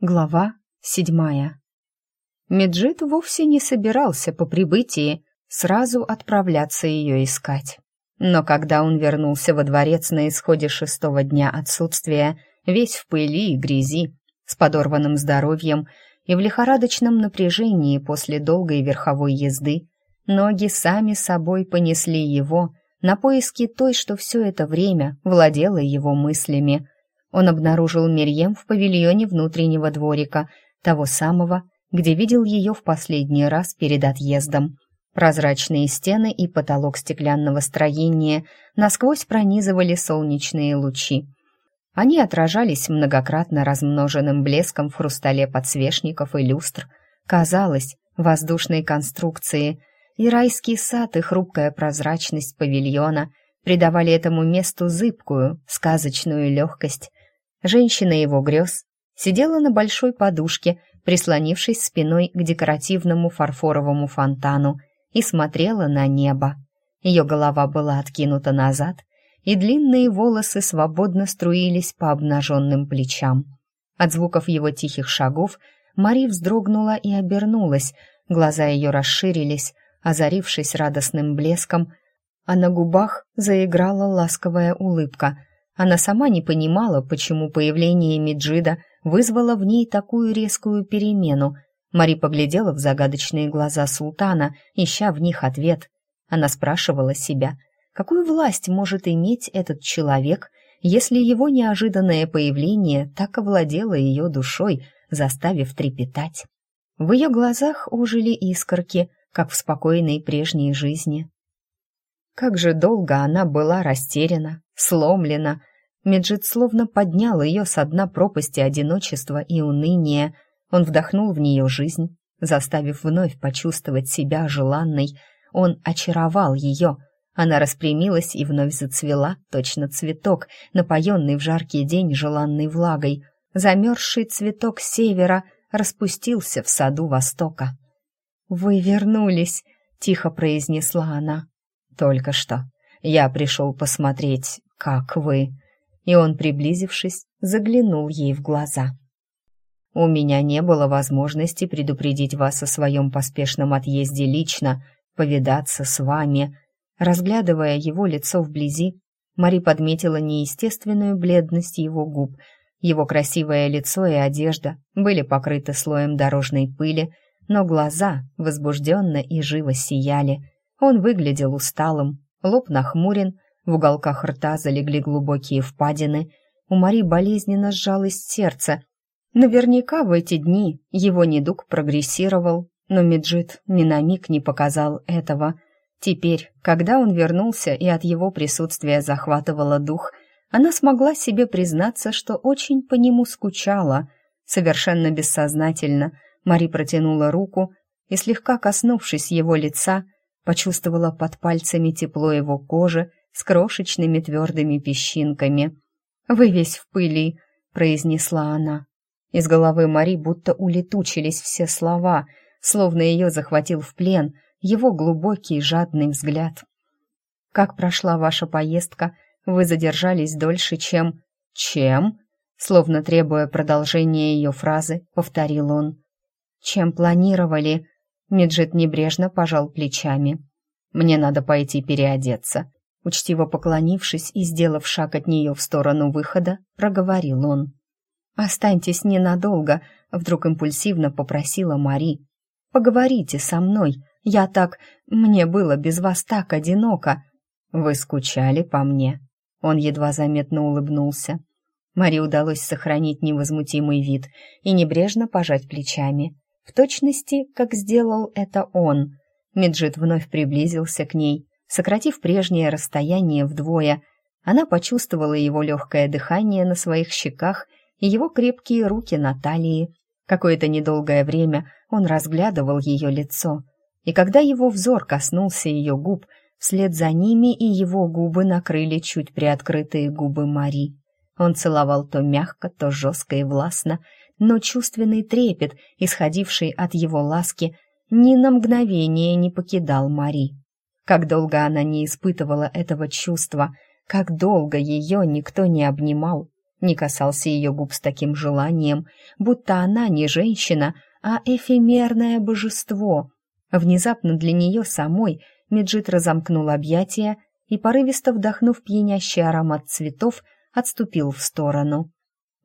Глава седьмая. Меджид вовсе не собирался по прибытии сразу отправляться ее искать. Но когда он вернулся во дворец на исходе шестого дня отсутствия, весь в пыли и грязи, с подорванным здоровьем и в лихорадочном напряжении после долгой верховой езды, ноги сами собой понесли его на поиски той, что все это время владела его мыслями — он обнаружил Мерьем в павильоне внутреннего дворика, того самого, где видел ее в последний раз перед отъездом. Прозрачные стены и потолок стеклянного строения насквозь пронизывали солнечные лучи. Они отражались многократно размноженным блеском в хрустале подсвечников и люстр. Казалось, воздушной конструкции и райский сад и хрупкая прозрачность павильона придавали этому месту зыбкую, сказочную легкость, Женщина его грез сидела на большой подушке, прислонившись спиной к декоративному фарфоровому фонтану и смотрела на небо. Ее голова была откинута назад, и длинные волосы свободно струились по обнаженным плечам. От звуков его тихих шагов Мари вздрогнула и обернулась, глаза ее расширились, озарившись радостным блеском, а на губах заиграла ласковая улыбка — она сама не понимала, почему появление Меджида вызвало в ней такую резкую перемену. Мари поглядела в загадочные глаза султана, ища в них ответ. Она спрашивала себя, какую власть может иметь этот человек, если его неожиданное появление так овладело ее душой, заставив трепетать. В ее глазах ожили искорки, как в спокойной прежней жизни. Как же долго она была растеряна, сломлена, Меджид словно поднял ее со дна пропасти одиночества и уныния. Он вдохнул в нее жизнь, заставив вновь почувствовать себя желанной. Он очаровал ее. Она распрямилась и вновь зацвела, точно цветок, напоенный в жаркий день желанной влагой. Замерзший цветок севера распустился в саду востока. «Вы вернулись», — тихо произнесла она. «Только что. Я пришел посмотреть, как вы...» и он, приблизившись, заглянул ей в глаза. «У меня не было возможности предупредить вас о своем поспешном отъезде лично, повидаться с вами». Разглядывая его лицо вблизи, Мари подметила неестественную бледность его губ. Его красивое лицо и одежда были покрыты слоем дорожной пыли, но глаза возбужденно и живо сияли. Он выглядел усталым, лоб нахмурен, в уголках рта залегли глубокие впадины. У Мари болезненно сжалось сердце. Наверняка в эти дни его недуг прогрессировал, но Меджид ни на миг не показал этого. Теперь, когда он вернулся и от его присутствия захватывало дух, она смогла себе признаться, что очень по нему скучала. Совершенно бессознательно Мари протянула руку и, слегка коснувшись его лица, почувствовала под пальцами тепло его кожи, с крошечными твердыми песчинками. «Вы весь в пыли», — произнесла она. Из головы Мари будто улетучились все слова, словно ее захватил в плен его глубокий жадный взгляд. «Как прошла ваша поездка? Вы задержались дольше, чем...» «Чем?» Словно требуя продолжения ее фразы, повторил он. «Чем планировали?» Меджет небрежно пожал плечами. «Мне надо пойти переодеться. Учтиво поклонившись и сделав шаг от нее в сторону выхода, проговорил он. «Останьтесь ненадолго», — вдруг импульсивно попросила Мари. «Поговорите со мной. Я так... Мне было без вас так одиноко». «Вы скучали по мне?» Он едва заметно улыбнулся. Мари удалось сохранить невозмутимый вид и небрежно пожать плечами. В точности, как сделал это он. Меджид вновь приблизился к ней, Сократив прежнее расстояние вдвое, она почувствовала его легкое дыхание на своих щеках и его крепкие руки на талии. Какое-то недолгое время он разглядывал ее лицо, и когда его взор коснулся ее губ, вслед за ними и его губы накрыли чуть приоткрытые губы Мари. Он целовал то мягко, то жестко и властно, но чувственный трепет, исходивший от его ласки, ни на мгновение не покидал Мари. Как долго она не испытывала этого чувства, как долго ее никто не обнимал. не касался ее губ с таким желанием, будто она не женщина, а эфемерное божество. Внезапно для нее самой Меджит разомкнул объятия и, порывисто вдохнув пьянящий аромат цветов, отступил в сторону.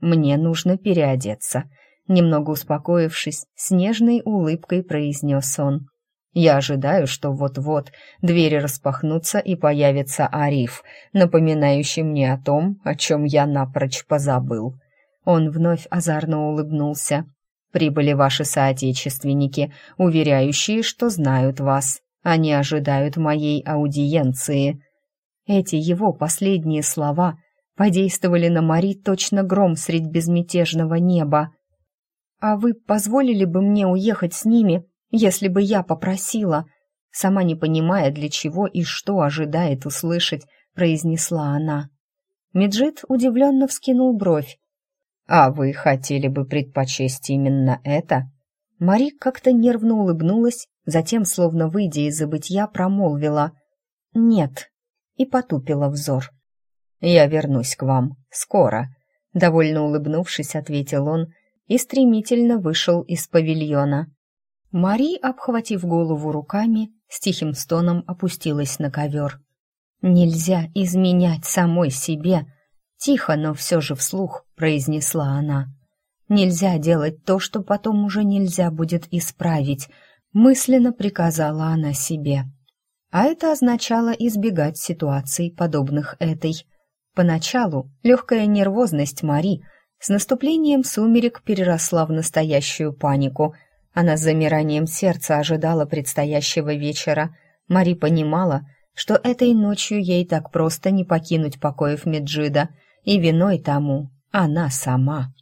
«Мне нужно переодеться», — немного успокоившись, с нежной улыбкой произнес он. «Я ожидаю, что вот-вот двери распахнутся и появится Ариф, напоминающий мне о том, о чем я напрочь позабыл». Он вновь озорно улыбнулся. «Прибыли ваши соотечественники, уверяющие, что знают вас. Они ожидают моей аудиенции». Эти его последние слова подействовали на Мари точно гром средь безмятежного неба. «А вы позволили бы мне уехать с ними, если бы я попросила?» Сама не понимая, для чего и что ожидает услышать, произнесла она. Меджит удивленно вскинул бровь. «А вы хотели бы предпочесть именно это?» Мари как-то нервно улыбнулась, затем, словно выйдя из забытья, промолвила «Нет» и потупила взор. «Я вернусь к вам. Скоро», — довольно улыбнувшись, ответил он и стремительно вышел из павильона. Мари, обхватив голову руками, с тихим стоном опустилась на ковер. «Нельзя изменять самой себе», — тихо, но все же вслух произнесла она. «Нельзя делать то, что потом уже нельзя будет исправить», — мысленно приказала она себе а это означало избегать ситуаций, подобных этой. Поначалу легкая нервозность Мари с наступлением сумерек переросла в настоящую панику. Она с замиранием сердца ожидала предстоящего вечера. Мари понимала, что этой ночью ей так просто не покинуть покоев Меджида, и виной тому она сама.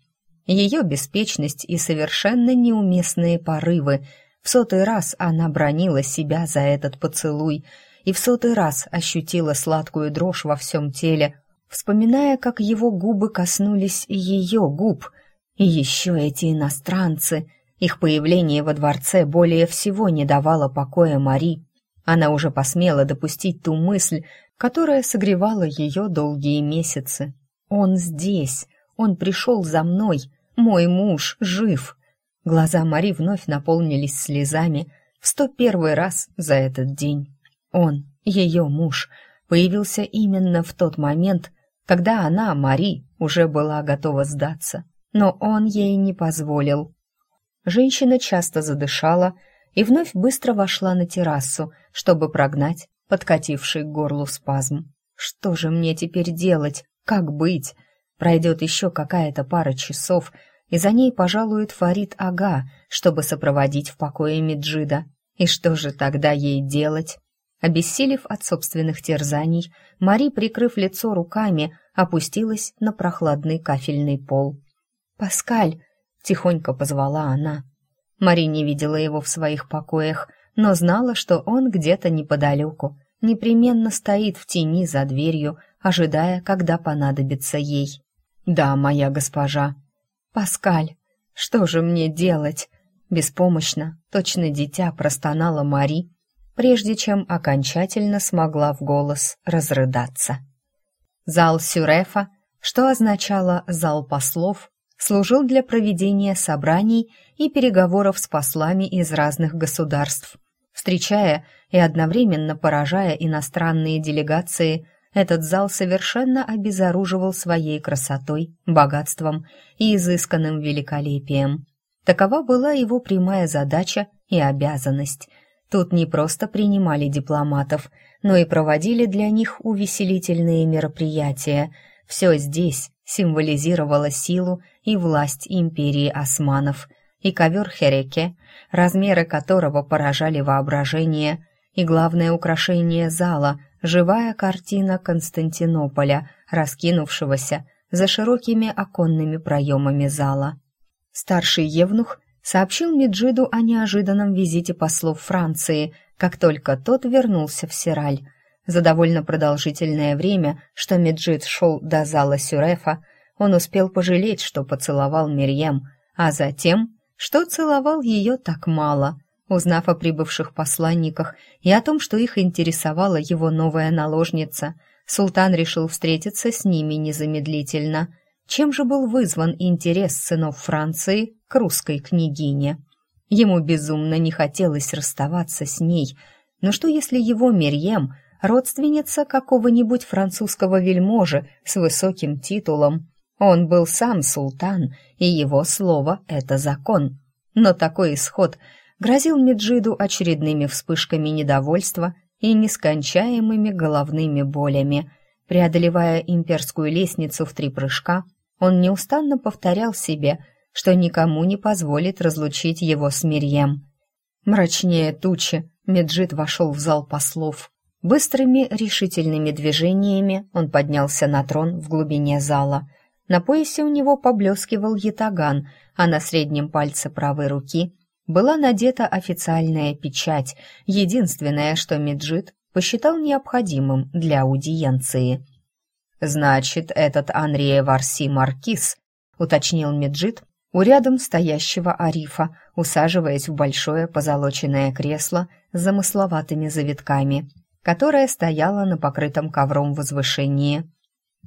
Ее беспечность и совершенно неуместные порывы — в сотый раз она бронила себя за этот поцелуй и в сотый раз ощутила сладкую дрожь во всем теле, вспоминая, как его губы коснулись ее губ. И еще эти иностранцы. Их появление во дворце более всего не давало покоя Мари. Она уже посмела допустить ту мысль, которая согревала ее долгие месяцы. «Он здесь, он пришел за мной, мой муж жив». Глаза Мари вновь наполнились слезами в сто первый раз за этот день. Он, ее муж, появился именно в тот момент, когда она, Мари, уже была готова сдаться, но он ей не позволил. Женщина часто задышала и вновь быстро вошла на террасу, чтобы прогнать подкативший к горлу спазм. «Что же мне теперь делать? Как быть?» Пройдет еще какая-то пара часов — и за ней пожалует Фарид Ага, чтобы сопроводить в покое Меджида. И что же тогда ей делать? Обессилев от собственных терзаний, Мари, прикрыв лицо руками, опустилась на прохладный кафельный пол. «Паскаль!» — тихонько позвала она. Мари не видела его в своих покоях, но знала, что он где-то неподалеку, непременно стоит в тени за дверью, ожидая, когда понадобится ей. «Да, моя госпожа», «Паскаль, что же мне делать?» Беспомощно, точно дитя простонала Мари, прежде чем окончательно смогла в голос разрыдаться. Зал Сюрефа, что означало «зал послов», служил для проведения собраний и переговоров с послами из разных государств, встречая и одновременно поражая иностранные делегации – этот зал совершенно обезоруживал своей красотой, богатством и изысканным великолепием. Такова была его прямая задача и обязанность. Тут не просто принимали дипломатов, но и проводили для них увеселительные мероприятия. Все здесь символизировало силу и власть империи османов, и ковер Хереке, размеры которого поражали воображение, и главное украшение зала — живая картина Константинополя, раскинувшегося за широкими оконными проемами зала. Старший евнух сообщил Меджиду о неожиданном визите послов Франции, как только тот вернулся в Сираль. За довольно продолжительное время, что Меджид шел до зала Сюрефа, он успел пожалеть, что поцеловал Мирьям, а затем, что целовал ее так мало — Узнав о прибывших посланниках и о том, что их интересовала его новая наложница, султан решил встретиться с ними незамедлительно. чем же был вызван интерес сынов Франции к русской княгине. Ему безумно не хотелось расставаться с ней, но что если его Мерьем — родственница какого-нибудь французского вельможи с высоким титулом? Он был сам султан, и его слово — это закон. Но такой исход грозил Меджиду очередными вспышками недовольства и нескончаемыми головными болями. Преодолевая имперскую лестницу в три прыжка, он неустанно повторял себе, что никому не позволит разлучить его с Мирьем. Мрачнее тучи, Меджид вошел в зал послов. Быстрыми решительными движениями он поднялся на трон в глубине зала. На поясе у него поблескивал ятаган, а на среднем пальце правой руки была надета официальная печать, единственное, что Меджид посчитал необходимым для аудиенции. «Значит, этот Анрия Варси Маркиз», — уточнил Меджид у рядом стоящего Арифа, усаживаясь в большое позолоченное кресло с замысловатыми завитками, которое стояло на покрытом ковром возвышении.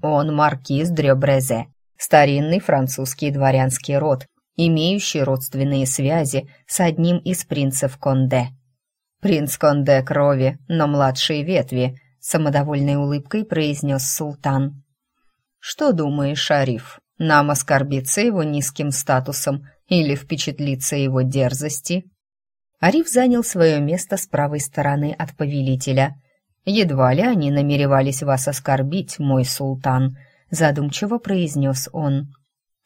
«Он маркиз Дрёбрезе, старинный французский дворянский род, имеющий родственные связи с одним из принцев Конде. Принц Конде крови, но младшей ветви», самодовольной улыбкой произнес султан. «Что думаешь, Шариф, нам оскорбиться его низким статусом или впечатлиться его дерзости?» Ариф занял свое место с правой стороны от повелителя. «Едва ли они намеревались вас оскорбить, мой султан», — задумчиво произнес он.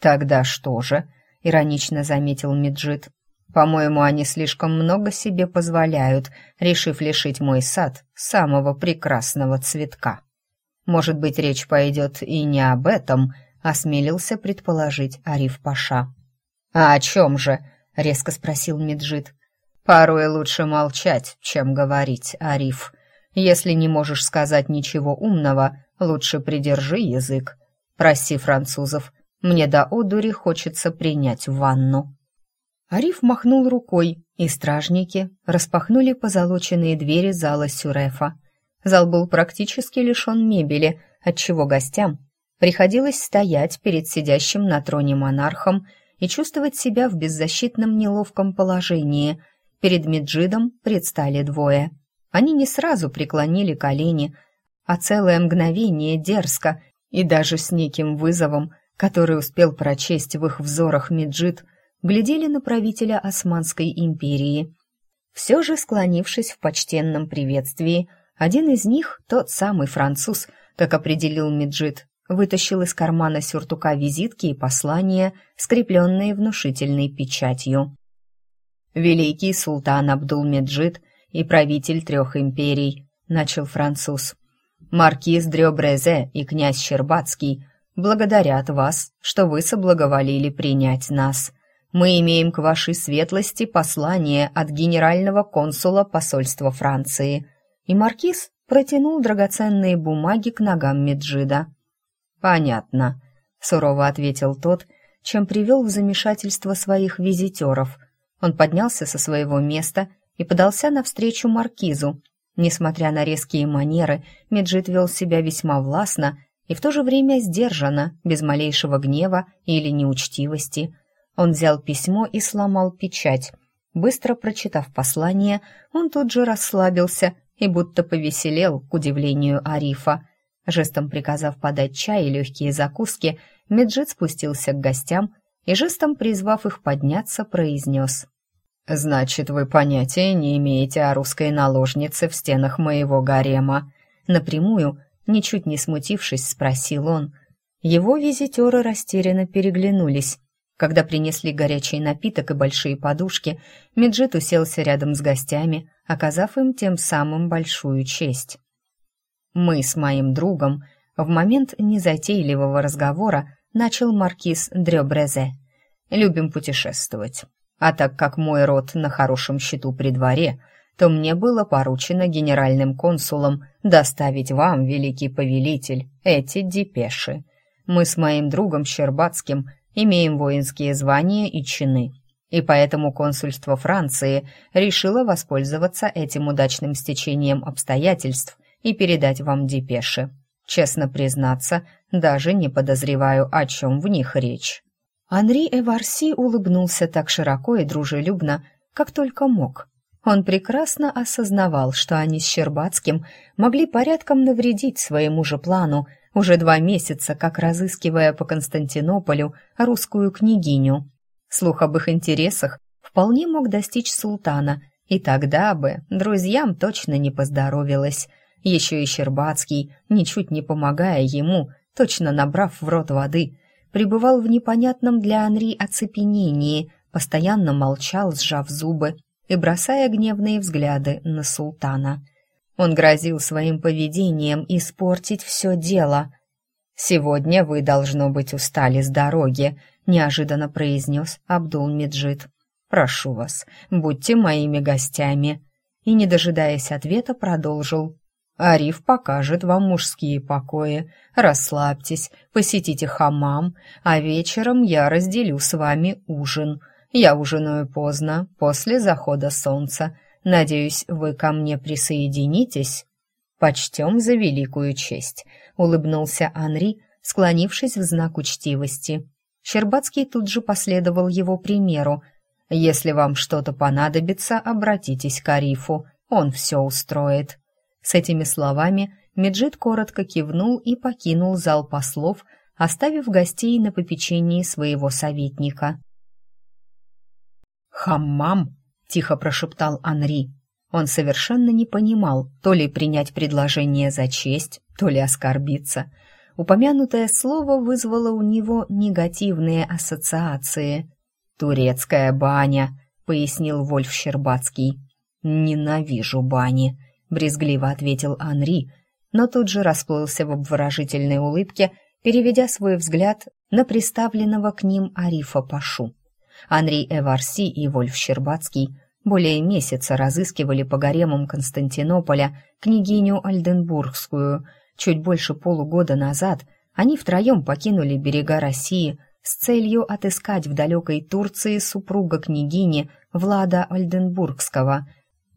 «Тогда что же?» — иронично заметил Меджид. По-моему, они слишком много себе позволяют, решив лишить мой сад самого прекрасного цветка. Может быть, речь пойдет и не об этом, осмелился предположить Ариф Паша. А о чем же? резко спросил Меджид. Порой лучше молчать, чем говорить, Ариф. Если не можешь сказать ничего умного, лучше придержи язык. Проси французов, мне до одури хочется принять ванну. Ариф махнул рукой, и стражники распахнули позолоченные двери зала Сюрефа. Зал был практически лишен мебели, отчего гостям приходилось стоять перед сидящим на троне монархом и чувствовать себя в беззащитном неловком положении. Перед Меджидом предстали двое. Они не сразу преклонили колени, а целое мгновение дерзко и даже с неким вызовом, который успел прочесть в их взорах Меджид – глядели на правителя Османской империи. Все же, склонившись в почтенном приветствии, один из них, тот самый француз, как определил Меджид, вытащил из кармана сюртука визитки и послания, скрепленные внушительной печатью. «Великий султан Абдул-Меджид и правитель трех империй», — начал француз. «Маркиз Дрёбрезе и князь Щербацкий благодарят вас, что вы соблаговолили принять нас мы имеем к вашей светлости послание от генерального консула посольства Франции». И маркиз протянул драгоценные бумаги к ногам Меджида. «Понятно», — сурово ответил тот, чем привел в замешательство своих визитеров. Он поднялся со своего места и подался навстречу маркизу. Несмотря на резкие манеры, Меджид вел себя весьма властно и в то же время сдержанно, без малейшего гнева или неучтивости — он взял письмо и сломал печать. Быстро прочитав послание, он тут же расслабился и будто повеселел, к удивлению Арифа. Жестом приказав подать чай и легкие закуски, Меджид спустился к гостям и жестом призвав их подняться, произнес. «Значит, вы понятия не имеете о русской наложнице в стенах моего гарема?» Напрямую, ничуть не смутившись, спросил он. Его визитеры растерянно переглянулись. Когда принесли горячий напиток и большие подушки, Меджит уселся рядом с гостями, оказав им тем самым большую честь. «Мы с моим другом в момент незатейливого разговора начал маркиз Дрёбрезе. Любим путешествовать. А так как мой род на хорошем счету при дворе, то мне было поручено генеральным консулом доставить вам, великий повелитель, эти депеши. Мы с моим другом Щербацким имеем воинские звания и чины. И поэтому консульство Франции решило воспользоваться этим удачным стечением обстоятельств и передать вам депеши. Честно признаться, даже не подозреваю, о чем в них речь». Анри Эварси улыбнулся так широко и дружелюбно, как только мог. Он прекрасно осознавал, что они с Щербацким могли порядком навредить своему же плану, уже два месяца как разыскивая по Константинополю русскую княгиню. Слух об их интересах вполне мог достичь султана, и тогда бы друзьям точно не поздоровилось. Еще и Щербацкий, ничуть не помогая ему, точно набрав в рот воды, пребывал в непонятном для Анри оцепенении, постоянно молчал, сжав зубы и бросая гневные взгляды на султана. Он грозил своим поведением испортить все дело. «Сегодня вы, должно быть, устали с дороги», — неожиданно произнес Абдул-Меджид. «Прошу вас, будьте моими гостями». И, не дожидаясь ответа, продолжил. «Ариф покажет вам мужские покои. Расслабьтесь, посетите хамам, а вечером я разделю с вами ужин. Я ужинаю поздно, после захода солнца. Надеюсь, вы ко мне присоединитесь?» «Почтем за великую честь», — улыбнулся Анри, склонившись в знак учтивости. Щербацкий тут же последовал его примеру — если вам что-то понадобится, обратитесь к Арифу, он все устроит». С этими словами Меджид коротко кивнул и покинул зал послов, оставив гостей на попечении своего советника. «Хаммам!» — тихо прошептал Анри. Он совершенно не понимал, то ли принять предложение за честь, то ли оскорбиться. Упомянутое слово вызвало у него негативные ассоциации. «Турецкая баня», — пояснил Вольф Щербацкий. «Ненавижу бани», — брезгливо ответил Анри, но тут же расплылся в обворожительной улыбке, переведя свой взгляд на приставленного к ним Арифа Пашу. Анри Эварси и Вольф Щербацкий более месяца разыскивали по гаремам Константинополя княгиню Альденбургскую. Чуть больше полугода назад они втроем покинули берега России, с целью отыскать в далекой Турции супруга княгини Влада Ольденбургского.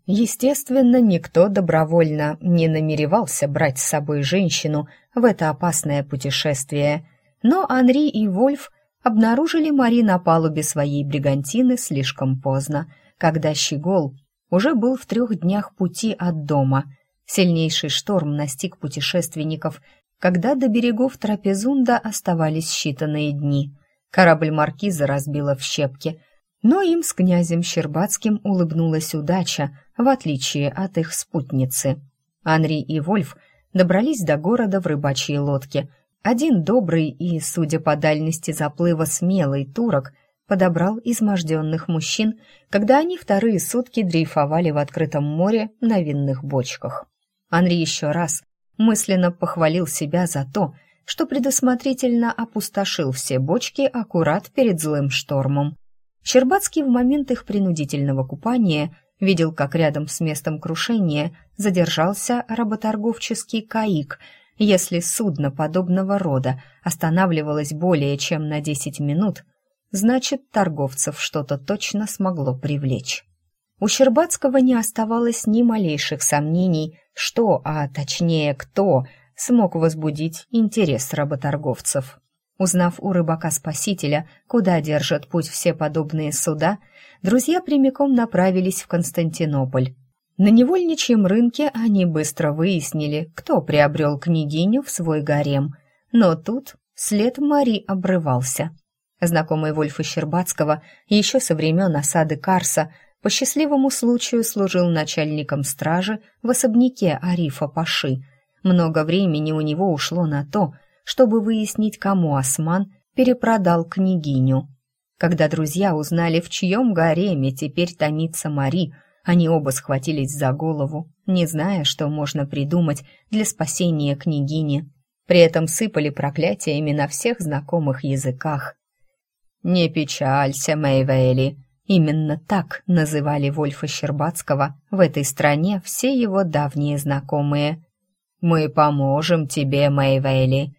Естественно, никто добровольно не намеревался брать с собой женщину в это опасное путешествие, но Анри и Вольф обнаружили Мари на палубе своей бригантины слишком поздно, когда Щегол уже был в трех днях пути от дома. Сильнейший шторм настиг путешественников, когда до берегов Трапезунда оставались считанные дни. Корабль маркиза разбило в щепки, но им с князем Щербацким улыбнулась удача, в отличие от их спутницы. Анри и Вольф добрались до города в рыбачьей лодке. Один добрый и, судя по дальности заплыва, смелый турок подобрал изможденных мужчин, когда они вторые сутки дрейфовали в открытом море на винных бочках. Анри еще раз мысленно похвалил себя за то, что предусмотрительно опустошил все бочки аккурат перед злым штормом. Щербацкий в момент их принудительного купания видел, как рядом с местом крушения задержался работорговческий каик. Если судно подобного рода останавливалось более чем на 10 минут, значит, торговцев что-то точно смогло привлечь. У Щербацкого не оставалось ни малейших сомнений, что, а точнее кто, смог возбудить интерес работорговцев. Узнав у рыбака-спасителя, куда держат путь все подобные суда, друзья прямиком направились в Константинополь. На невольничьем рынке они быстро выяснили, кто приобрел княгиню в свой гарем. Но тут след Мари обрывался. Знакомый Вольфа Щербацкого еще со времен осады Карса по счастливому случаю служил начальником стражи в особняке Арифа Паши – много времени у него ушло на то, чтобы выяснить, кому Осман перепродал княгиню. Когда друзья узнали, в чьем гареме теперь томится Мари, они оба схватились за голову, не зная, что можно придумать для спасения княгини. При этом сыпали проклятиями на всех знакомых языках. «Не печалься, Мэйвейли!» Именно так называли Вольфа Щербацкого в этой стране все его давние знакомые. «Мы поможем тебе, Мэйвейли».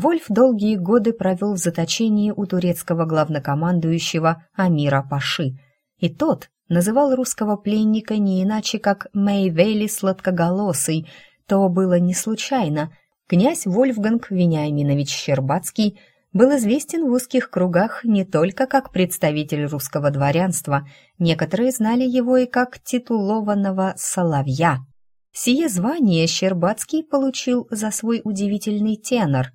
Вольф долгие годы провел в заточении у турецкого главнокомандующего Амира Паши, и тот называл русского пленника не иначе, как Мэйвейли сладкоголосый. То было не случайно. Князь Вольфганг Вениаминович Щербацкий был известен в узких кругах не только как представитель русского дворянства, некоторые знали его и как титулованного «соловья». Сие звание Щербацкий получил за свой удивительный тенор,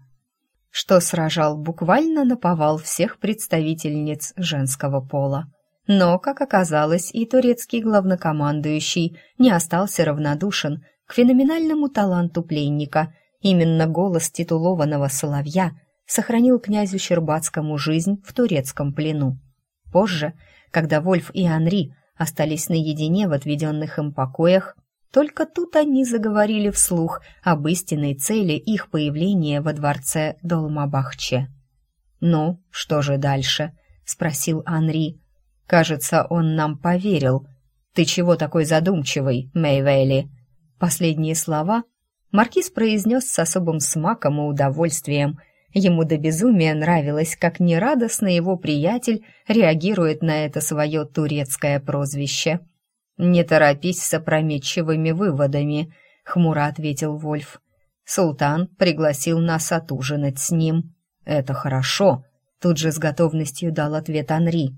что сражал буквально наповал всех представительниц женского пола. Но, как оказалось, и турецкий главнокомандующий не остался равнодушен к феноменальному таланту пленника. Именно голос титулованного соловья сохранил князю Щербацкому жизнь в турецком плену. Позже, когда Вольф и Анри остались наедине в отведенных им покоях, только тут они заговорили вслух об истинной цели их появления во дворце Долмабахче. «Ну, что же дальше?» — спросил Анри. «Кажется, он нам поверил. Ты чего такой задумчивый, Мэйвейли?» Последние слова Маркиз произнес с особым смаком и удовольствием. Ему до безумия нравилось, как нерадостно его приятель реагирует на это свое турецкое прозвище. «Не торопись с опрометчивыми выводами», — хмуро ответил Вольф. «Султан пригласил нас отужинать с ним». «Это хорошо», — тут же с готовностью дал ответ Анри.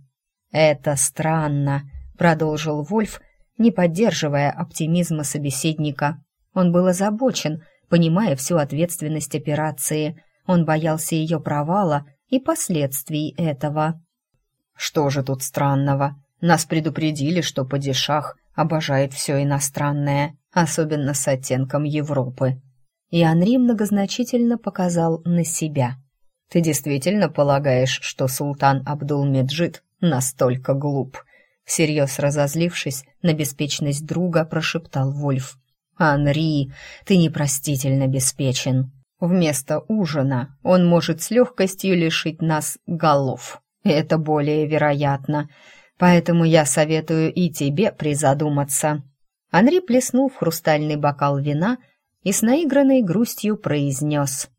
«Это странно», — продолжил Вольф, не поддерживая оптимизма собеседника. Он был озабочен, понимая всю ответственность операции. Он боялся ее провала и последствий этого. «Что же тут странного?» Нас предупредили, что падишах обожает все иностранное, особенно с оттенком Европы. И Анри многозначительно показал на себя. «Ты действительно полагаешь, что султан Абдул-Меджид настолько глуп?» Всерьез разозлившись на беспечность друга, прошептал Вольф. «Анри, ты непростительно беспечен. Вместо ужина он может с легкостью лишить нас голов. Это более вероятно, Поэтому я советую и тебе призадуматься». Анри плеснул в хрустальный бокал вина и с наигранной грустью произнес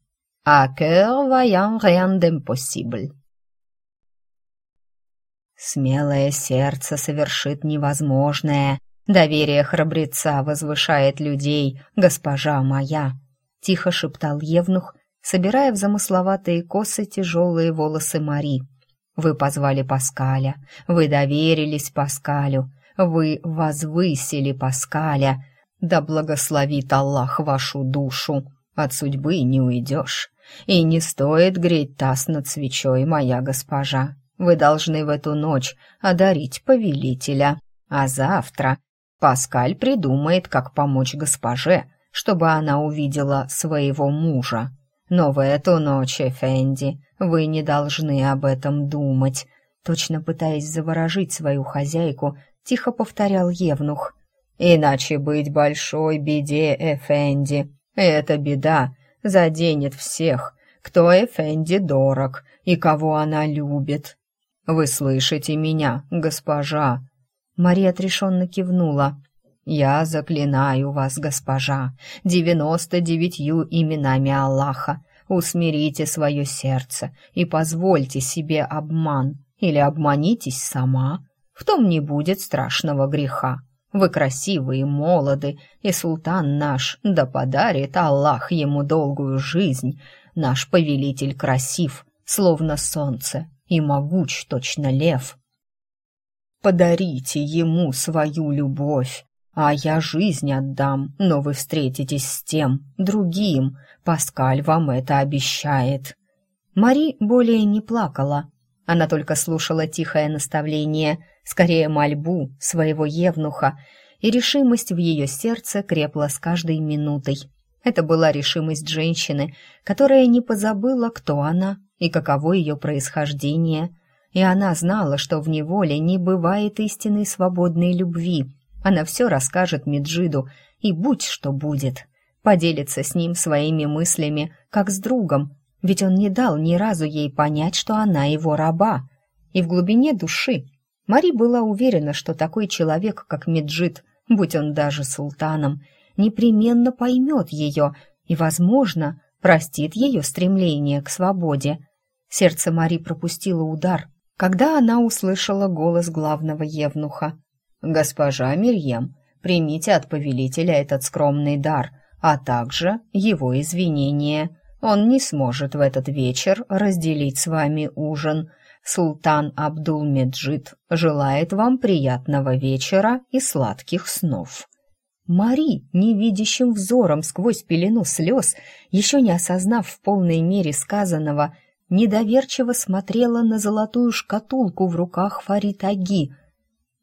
«А cœur vaillant rien d'impossible». «Смелое сердце совершит невозможное. Доверие храбреца возвышает людей, госпожа моя», — тихо шептал Евнух, собирая в замысловатые косы тяжелые волосы Мари. Вы позвали Паскаля, вы доверились Паскалю, вы возвысили Паскаля. Да благословит Аллах вашу душу, от судьбы не уйдешь. И не стоит греть таз над свечой, моя госпожа. Вы должны в эту ночь одарить повелителя. А завтра Паскаль придумает, как помочь госпоже, чтобы она увидела своего мужа. Но в эту ночь, Эфенди, вы не должны об этом думать. Точно пытаясь заворожить свою хозяйку, тихо повторял Евнух. Иначе быть большой беде, Эфенди. Эта беда заденет всех, кто Эфенди дорог и кого она любит. Вы слышите меня, госпожа? Мария отрешенно кивнула. «Я заклинаю вас, госпожа, девяносто девятью именами Аллаха, усмирите свое сердце и позвольте себе обман, или обманитесь сама, в том не будет страшного греха. Вы красивы и молоды, и султан наш, да подарит Аллах ему долгую жизнь. Наш повелитель красив, словно солнце, и могуч точно лев. Подарите ему свою любовь, а я жизнь отдам, но вы встретитесь с тем, другим. Паскаль вам это обещает». Мари более не плакала. Она только слушала тихое наставление, скорее мольбу своего евнуха, и решимость в ее сердце крепла с каждой минутой. Это была решимость женщины, которая не позабыла, кто она и каково ее происхождение, и она знала, что в неволе не бывает истинной свободной любви — она все расскажет Меджиду, и будь что будет. Поделится с ним своими мыслями, как с другом, ведь он не дал ни разу ей понять, что она его раба. И в глубине души Мари была уверена, что такой человек, как Меджид, будь он даже султаном, непременно поймет ее и, возможно, простит ее стремление к свободе. Сердце Мари пропустило удар, когда она услышала голос главного евнуха. «Госпожа Мирьем, примите от повелителя этот скромный дар, а также его извинения. Он не сможет в этот вечер разделить с вами ужин. Султан Абдул-Меджид желает вам приятного вечера и сладких снов». Мари, невидящим взором сквозь пелену слез, еще не осознав в полной мере сказанного, недоверчиво смотрела на золотую шкатулку в руках Фаритаги.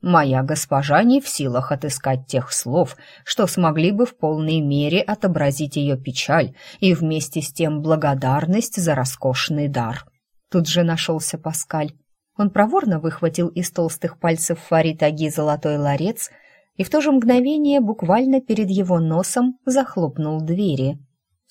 «Моя госпожа не в силах отыскать тех слов, что смогли бы в полной мере отобразить ее печаль и вместе с тем благодарность за роскошный дар». Тут же нашелся Паскаль. Он проворно выхватил из толстых пальцев Фаритаги золотой ларец — и в то же мгновение буквально перед его носом захлопнул двери.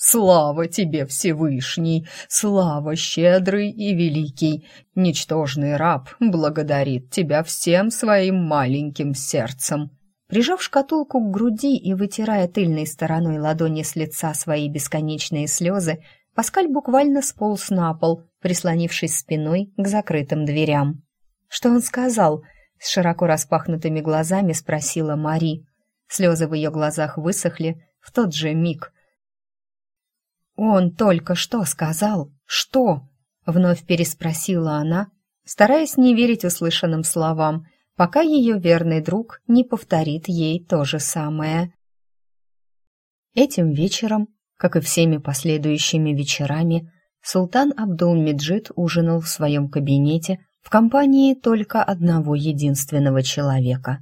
«Слава тебе, Всевышний! Слава щедрый и великий! Ничтожный раб благодарит тебя всем своим маленьким сердцем!» Прижав шкатулку к груди и вытирая тыльной стороной ладони с лица свои бесконечные слезы, Паскаль буквально сполз на пол, прислонившись спиной к закрытым дверям. Что он сказал? С широко распахнутыми глазами спросила Мари. Слезы в ее глазах высохли в тот же миг. «Он только что сказал? Что?» — вновь переспросила она, стараясь не верить услышанным словам, пока ее верный друг не повторит ей то же самое. Этим вечером, как и всеми последующими вечерами, султан Абдул-Меджид ужинал в своем кабинете в компании только одного единственного человека.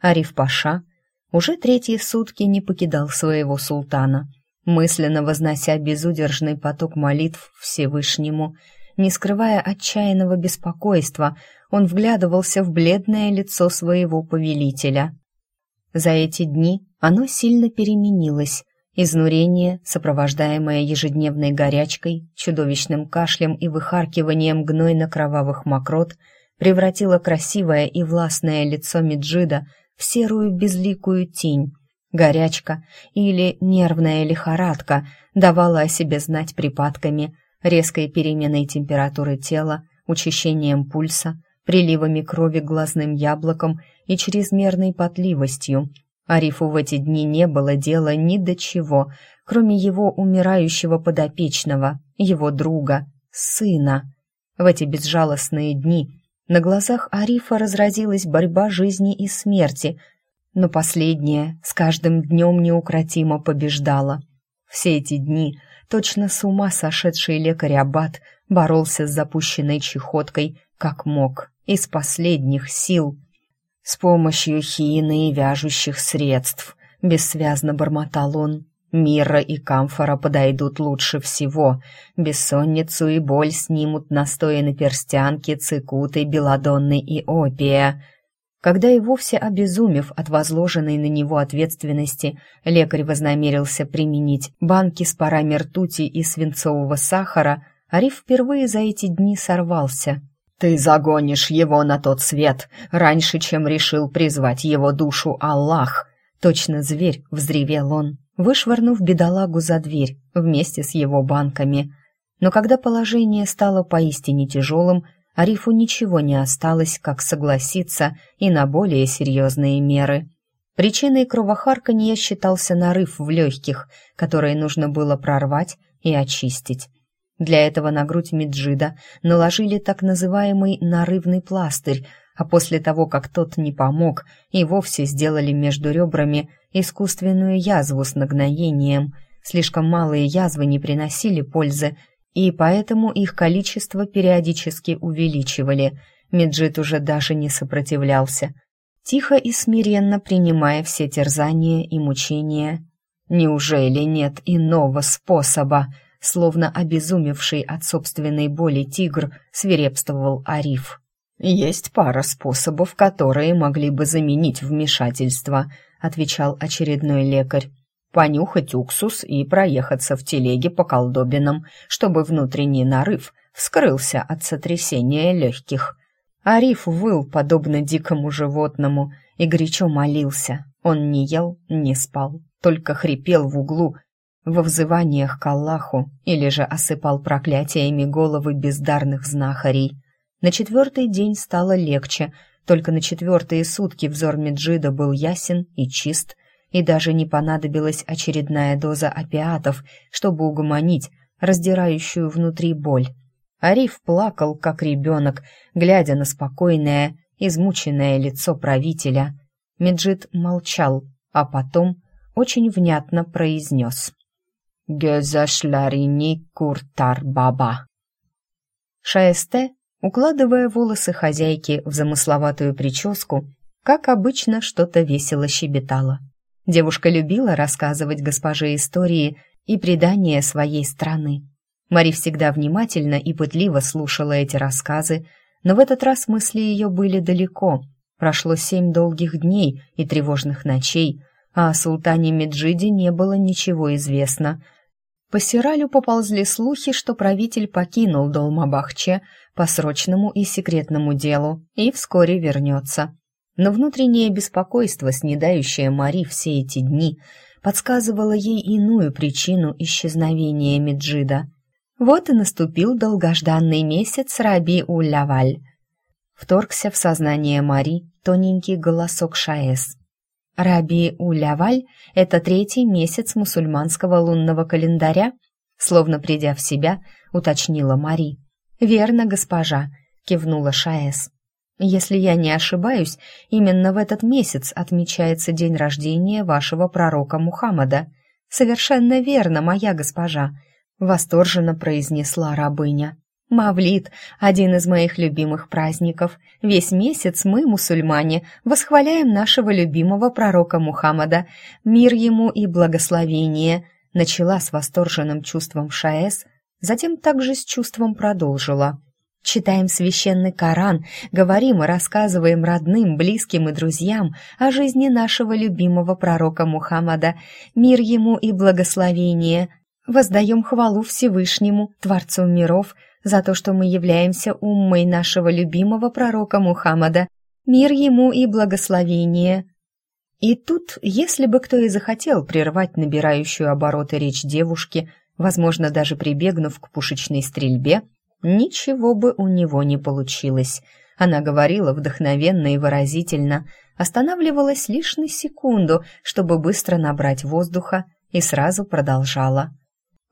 Ариф Паша уже третьи сутки не покидал своего султана, мысленно вознося безудержный поток молитв Всевышнему. Не скрывая отчаянного беспокойства, он вглядывался в бледное лицо своего повелителя. За эти дни оно сильно переменилось, Изнурение, сопровождаемое ежедневной горячкой, чудовищным кашлем и выхаркиванием гнойно-кровавых мокрот, превратило красивое и властное лицо Меджида в серую безликую тень. Горячка или нервная лихорадка давала о себе знать припадками, резкой переменой температуры тела, учащением пульса, приливами крови глазным яблоком и чрезмерной потливостью – Арифу в эти дни не было дела ни до чего, кроме его умирающего подопечного, его друга, сына. В эти безжалостные дни на глазах Арифа разразилась борьба жизни и смерти, но последняя с каждым днем неукротимо побеждала. Все эти дни точно с ума сошедший лекарь Аббат боролся с запущенной чехоткой как мог, из последних сил — с помощью хины и вяжущих средств, бессвязно бормотал он. Мира и камфора подойдут лучше всего. Бессонницу и боль снимут настои на перстянке, цикуты, белодонны и опия. Когда и вовсе обезумев от возложенной на него ответственности, лекарь вознамерился применить банки с парами ртути и свинцового сахара, Ариф впервые за эти дни сорвался — «Ты загонишь его на тот свет раньше, чем решил призвать его душу Аллах!» Точно зверь, взревел он, вышвырнув бедолагу за дверь вместе с его банками. Но когда положение стало поистине тяжелым, Арифу ничего не осталось, как согласиться и на более серьезные меры. Причиной кровохарканья считался нарыв в легких, которые нужно было прорвать и очистить. Для этого на грудь Меджида наложили так называемый нарывный пластырь, а после того, как тот не помог, и вовсе сделали между ребрами искусственную язву с нагноением. Слишком малые язвы не приносили пользы, и поэтому их количество периодически увеличивали. Меджид уже даже не сопротивлялся, тихо и смиренно принимая все терзания и мучения. «Неужели нет иного способа?» словно обезумевший от собственной боли тигр, свирепствовал Ариф. «Есть пара способов, которые могли бы заменить вмешательство», отвечал очередной лекарь. «Понюхать уксус и проехаться в телеге по колдобинам, чтобы внутренний нарыв вскрылся от сотрясения легких». Ариф выл, подобно дикому животному, и горячо молился. Он не ел, не спал, только хрипел в углу во взываниях к Аллаху или же осыпал проклятиями головы бездарных знахарей. На четвертый день стало легче, только на четвертые сутки взор Меджида был ясен и чист, и даже не понадобилась очередная доза опиатов, чтобы угомонить раздирающую внутри боль. Ариф плакал, как ребенок, глядя на спокойное, измученное лицо правителя. Меджид молчал, а потом очень внятно произнес. «Гёзашларини куртар баба». Шаэсте, укладывая волосы хозяйки в замысловатую прическу, как обычно, что-то весело щебетала. Девушка любила рассказывать госпоже истории и предания своей страны. Мари всегда внимательно и пытливо слушала эти рассказы, но в этот раз мысли ее были далеко. Прошло семь долгих дней и тревожных ночей, а о султане Меджиде не было ничего известно. По Сиралю поползли слухи, что правитель покинул Долмабахче по срочному и секретному делу и вскоре вернется но внутреннее беспокойство, снедающее Мари все эти дни, подсказывало ей иную причину исчезновения Меджида. Вот и наступил долгожданный месяц Раби Уляваль. Вторгся в сознание Мари тоненький голосок Шаэс. Раби Уляваль — это третий месяц мусульманского лунного календаря, словно придя в себя, уточнила Мари. «Верно, госпожа», — кивнула Шаэс. Если я не ошибаюсь, именно в этот месяц отмечается день рождения вашего пророка Мухаммада. Совершенно верно, моя госпожа, восторженно произнесла рабыня. Мавлид — один из моих любимых праздников. Весь месяц мы, мусульмане, восхваляем нашего любимого пророка Мухаммада. Мир ему и благословение. Начала с восторженным чувством Шаэс, затем также с чувством продолжила читаем священный Коран, говорим и рассказываем родным, близким и друзьям о жизни нашего любимого пророка Мухаммада, мир ему и благословение. Воздаем хвалу Всевышнему, Творцу миров, за то, что мы являемся уммой нашего любимого пророка Мухаммада, мир ему и благословение. И тут, если бы кто и захотел прервать набирающую обороты речь девушки, возможно, даже прибегнув к пушечной стрельбе, Ничего бы у него не получилось. Она говорила вдохновенно и выразительно, останавливалась лишь на секунду, чтобы быстро набрать воздуха, и сразу продолжала.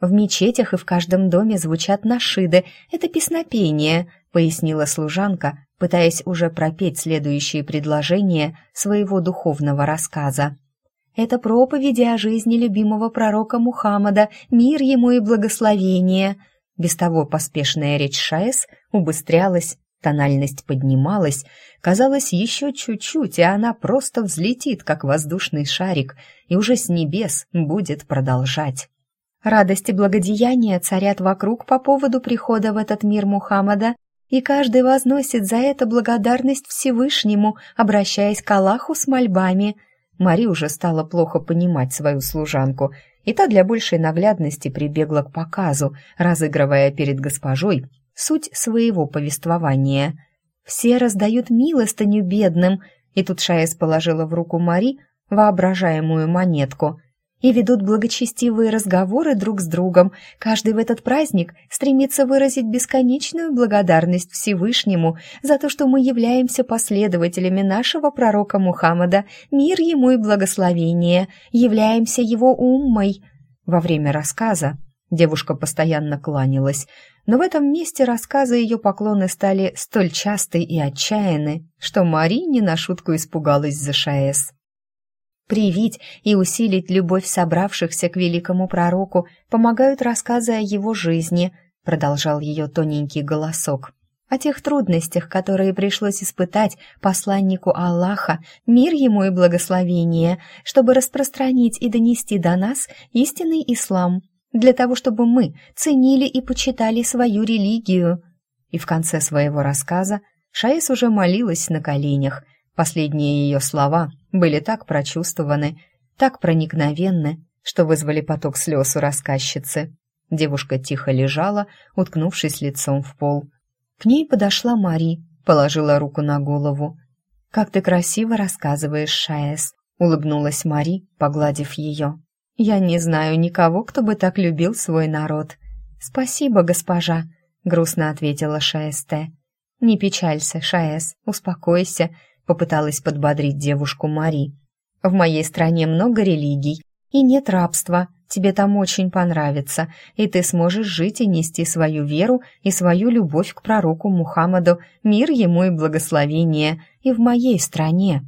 «В мечетях и в каждом доме звучат нашиды, это песнопение», пояснила служанка, пытаясь уже пропеть следующие предложения своего духовного рассказа. «Это проповеди о жизни любимого пророка Мухаммада, мир ему и благословение», без того поспешная речь Шаэс убыстрялась, тональность поднималась, казалось, еще чуть-чуть, и она просто взлетит, как воздушный шарик, и уже с небес будет продолжать. Радость и благодеяние царят вокруг по поводу прихода в этот мир Мухаммада, и каждый возносит за это благодарность Всевышнему, обращаясь к Аллаху с мольбами. Мари уже стала плохо понимать свою служанку — и та для большей наглядности прибегла к показу, разыгрывая перед госпожой суть своего повествования. «Все раздают милостыню бедным», и тут Шаэс положила в руку Мари воображаемую монетку и ведут благочестивые разговоры друг с другом. Каждый в этот праздник стремится выразить бесконечную благодарность Всевышнему за то, что мы являемся последователями нашего пророка Мухаммада, мир ему и благословение, являемся его уммой. Во время рассказа девушка постоянно кланялась, но в этом месте рассказы ее поклоны стали столь часты и отчаяны, что Мари не на шутку испугалась за Шаэс. Привить и усилить любовь собравшихся к великому пророку помогают рассказы о его жизни, продолжал ее тоненький голосок. О тех трудностях, которые пришлось испытать посланнику Аллаха, мир ему и благословение, чтобы распространить и донести до нас истинный ислам, для того, чтобы мы ценили и почитали свою религию. И в конце своего рассказа Шаис уже молилась на коленях. Последние ее слова были так прочувствованы, так проникновенны, что вызвали поток слез у рассказчицы. Девушка тихо лежала, уткнувшись лицом в пол. К ней подошла Мари, положила руку на голову. «Как ты красиво рассказываешь, Шаэс», — улыбнулась Мари, погладив ее. «Я не знаю никого, кто бы так любил свой народ». «Спасибо, госпожа», — грустно ответила Шаэсте. «Не печалься, Шаэс, успокойся», Попыталась подбодрить девушку Мари. В моей стране много религий, и нет рабства. Тебе там очень понравится, и ты сможешь жить и нести свою веру и свою любовь к пророку Мухаммаду, мир ему и благословение, и в моей стране.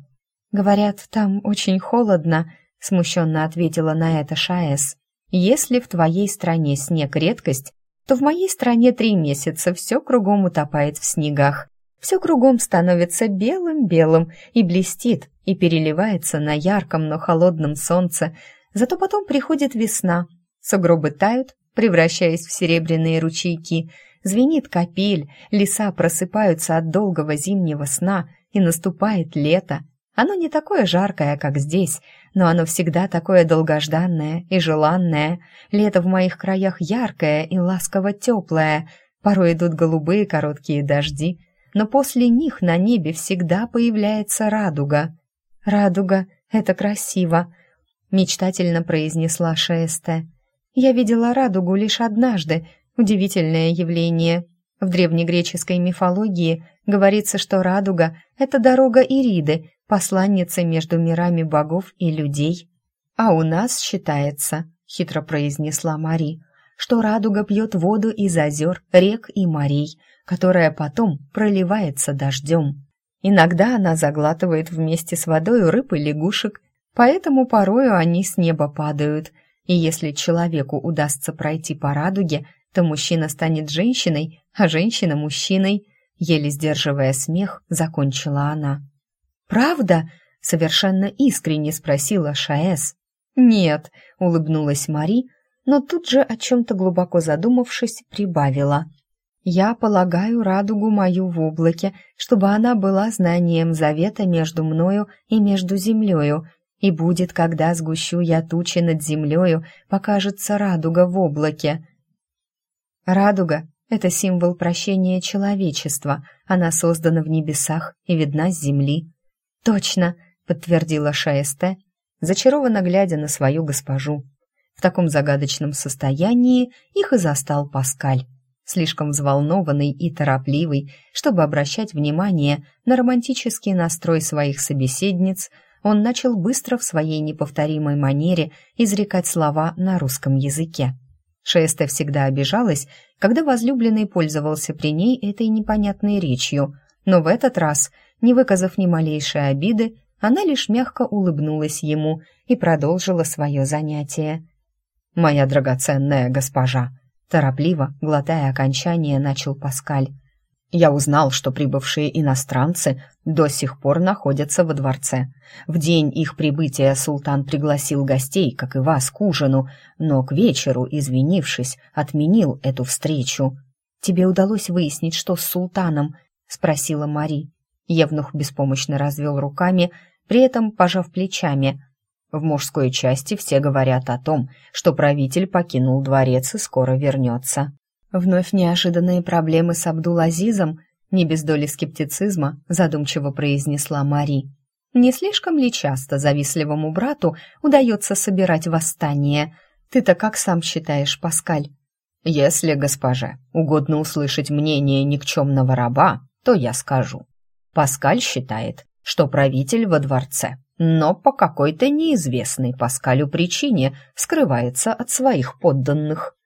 Говорят, там очень холодно, смущенно ответила на это Шаэс. Если в твоей стране снег редкость, то в моей стране три месяца все кругом утопает в снегах. Все кругом становится белым-белым и блестит, и переливается на ярком, но холодном солнце. Зато потом приходит весна. Сугробы тают, превращаясь в серебряные ручейки. Звенит капель, леса просыпаются от долгого зимнего сна, и наступает лето. Оно не такое жаркое, как здесь, но оно всегда такое долгожданное и желанное. Лето в моих краях яркое и ласково теплое. Порой идут голубые короткие дожди, но после них на небе всегда появляется радуга. «Радуга — это красиво», — мечтательно произнесла Шесте. «Я видела радугу лишь однажды. Удивительное явление. В древнегреческой мифологии говорится, что радуга — это дорога Ириды, посланница между мирами богов и людей. А у нас считается, хитро произнесла Мари, что радуга пьет воду из озер, рек и морей, которая потом проливается дождем. Иногда она заглатывает вместе с водой рыб и лягушек, поэтому порою они с неба падают. И если человеку удастся пройти по радуге, то мужчина станет женщиной, а женщина мужчиной. Еле сдерживая смех, закончила она. «Правда?» — совершенно искренне спросила Шаэс. «Нет», — улыбнулась Мари, но тут же, о чем-то глубоко задумавшись, прибавила. «Я полагаю радугу мою в облаке, чтобы она была знанием завета между мною и между землею, и будет, когда сгущу я тучи над землею, покажется радуга в облаке». Радуга — это символ прощения человечества, она создана в небесах и видна с земли. «Точно», — подтвердила Шаэсте, зачарованно глядя на свою госпожу. В таком загадочном состоянии их и застал Паскаль, слишком взволнованный и торопливый, чтобы обращать внимание на романтический настрой своих собеседниц, он начал быстро в своей неповторимой манере изрекать слова на русском языке. Шесте всегда обижалась, когда возлюбленный пользовался при ней этой непонятной речью, но в этот раз — не выказав ни малейшей обиды, она лишь мягко улыбнулась ему и продолжила свое занятие. «Моя драгоценная госпожа!» Торопливо, глотая окончание, начал Паскаль. «Я узнал, что прибывшие иностранцы до сих пор находятся во дворце. В день их прибытия султан пригласил гостей, как и вас, к ужину, но к вечеру, извинившись, отменил эту встречу. Тебе удалось выяснить, что с султаном?» — спросила Мари. Евнух беспомощно развел руками, при этом пожав плечами. В мужской части все говорят о том, что правитель покинул дворец и скоро вернется. Вновь неожиданные проблемы с Абдул-Азизом, не без доли скептицизма, задумчиво произнесла Мари. Не слишком ли часто завистливому брату удается собирать восстание? Ты-то как сам считаешь, Паскаль? Если, госпоже, угодно услышать мнение никчемного раба, то я скажу. Паскаль считает, что правитель во дворце, но по какой-то неизвестной Паскалю причине скрывается от своих подданных.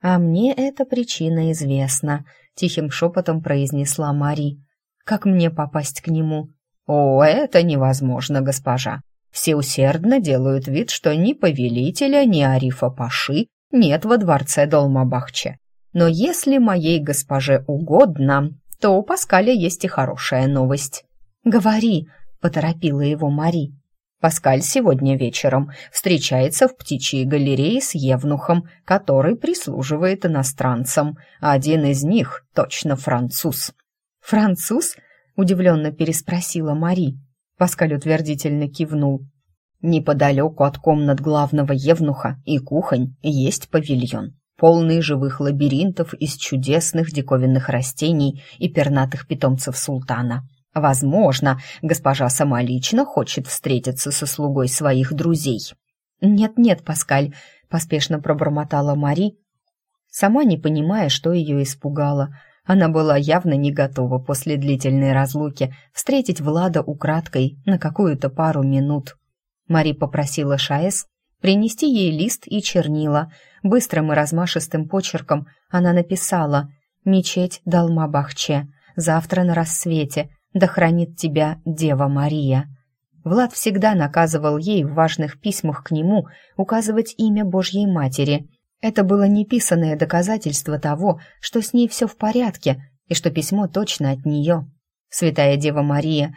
«А мне эта причина известна», — тихим шепотом произнесла Мари. «Как мне попасть к нему?» «О, это невозможно, госпожа. Все усердно делают вид, что ни повелителя, ни Арифа Паши нет во дворце Долмабахче. Но если моей госпоже угодно, то у Паскаля есть и хорошая новость. «Говори», — поторопила его Мари. Паскаль сегодня вечером встречается в птичьей галерее с Евнухом, который прислуживает иностранцам. Один из них точно француз. «Француз?» — удивленно переспросила Мари. Паскаль утвердительно кивнул. Неподалеку от комнат главного Евнуха и кухонь есть павильон полный живых лабиринтов из чудесных диковинных растений и пернатых питомцев султана. Возможно, госпожа сама лично хочет встретиться со слугой своих друзей. «Нет-нет, Паскаль», — поспешно пробормотала Мари, сама не понимая, что ее испугало. Она была явно не готова после длительной разлуки встретить Влада украдкой на какую-то пару минут. Мари попросила Шаэс принести ей лист и чернила. Быстрым и размашистым почерком она написала «Мечеть Далмабахче. Завтра на рассвете. Да хранит тебя Дева Мария». Влад всегда наказывал ей в важных письмах к нему указывать имя Божьей Матери. Это было неписанное доказательство того, что с ней все в порядке и что письмо точно от нее. Святая Дева Мария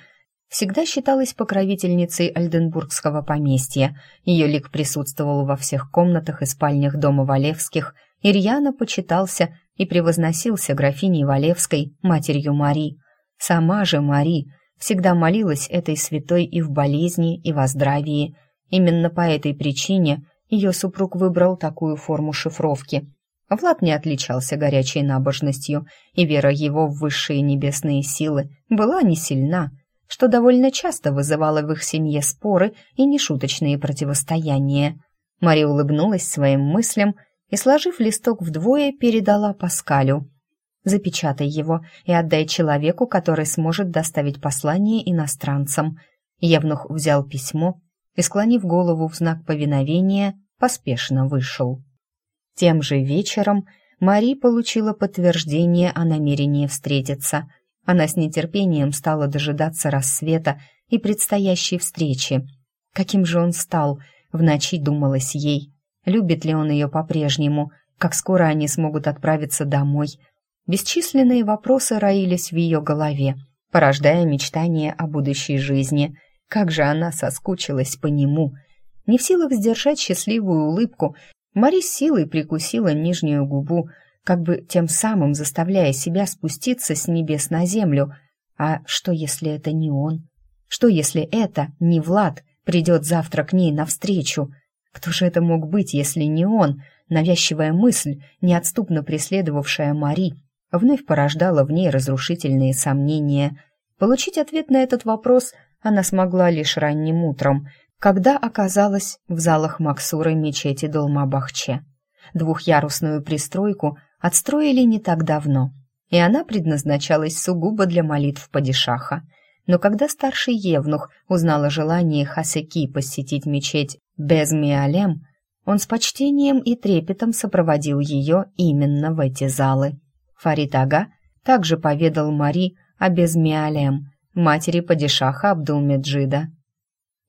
всегда считалась покровительницей Альденбургского поместья. Ее лик присутствовал во всех комнатах и спальнях дома Валевских. Ирьяна почитался и превозносился графиней Валевской, матерью Мари. Сама же Мари всегда молилась этой святой и в болезни, и во здравии. Именно по этой причине ее супруг выбрал такую форму шифровки. Влад не отличался горячей набожностью, и вера его в высшие небесные силы была не сильна, что довольно часто вызывало в их семье споры и нешуточные противостояния. Мария улыбнулась своим мыслям и, сложив листок вдвое, передала Паскалю. «Запечатай его и отдай человеку, который сможет доставить послание иностранцам». Евнух взял письмо и, склонив голову в знак повиновения, поспешно вышел. Тем же вечером Мари получила подтверждение о намерении встретиться – она с нетерпением стала дожидаться рассвета и предстоящей встречи. Каким же он стал, в ночи думалось ей. Любит ли он ее по-прежнему, как скоро они смогут отправиться домой. Бесчисленные вопросы роились в ее голове, порождая мечтания о будущей жизни. Как же она соскучилась по нему. Не в силах сдержать счастливую улыбку, Мари силой прикусила нижнюю губу, как бы тем самым заставляя себя спуститься с небес на землю. А что, если это не он? Что, если это не Влад придет завтра к ней навстречу? Кто же это мог быть, если не он? Навязчивая мысль, неотступно преследовавшая Мари, вновь порождала в ней разрушительные сомнения. Получить ответ на этот вопрос она смогла лишь ранним утром, когда оказалась в залах Максуры мечети Долмабахче. Двухъярусную пристройку отстроили не так давно, и она предназначалась сугубо для молитв падишаха. Но когда старший евнух узнал о желании Хасеки посетить мечеть Безмиалем, он с почтением и трепетом сопроводил ее именно в эти залы. Фарид Ага также поведал Мари о Безмиалем, матери падишаха Абдулмеджида.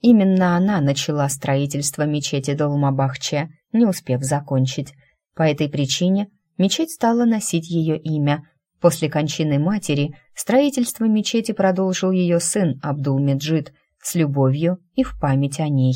Именно она начала строительство мечети Долмабахче, не успев закончить. По этой причине мечеть стала носить ее имя. После кончины матери строительство мечети продолжил ее сын Абдул-Меджид с любовью и в память о ней.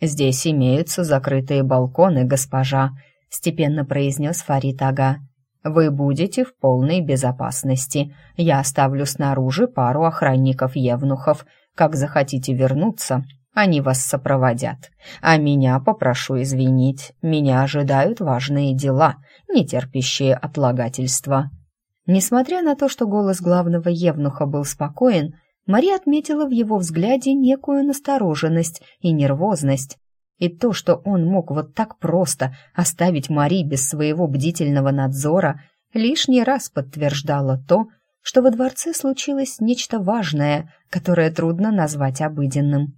«Здесь имеются закрытые балконы, госпожа», — степенно произнес Фарид Ага. «Вы будете в полной безопасности. Я оставлю снаружи пару охранников-евнухов. Как захотите вернуться, они вас сопроводят. А меня попрошу извинить. Меня ожидают важные дела, не терпящие отлагательства». Несмотря на то, что голос главного евнуха был спокоен, Мария отметила в его взгляде некую настороженность и нервозность. И то, что он мог вот так просто оставить Мари без своего бдительного надзора, лишний раз подтверждало то, что во дворце случилось нечто важное, которое трудно назвать обыденным.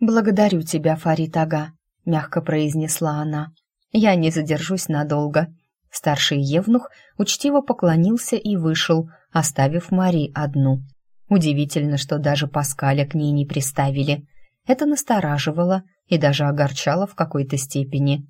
«Благодарю тебя, Фарид Ага», — мягко произнесла она. «Я не задержусь надолго». Старший евнух учтиво поклонился и вышел, оставив Мари одну. Удивительно, что даже Паскаля к ней не приставили. Это настораживало и даже огорчало в какой-то степени.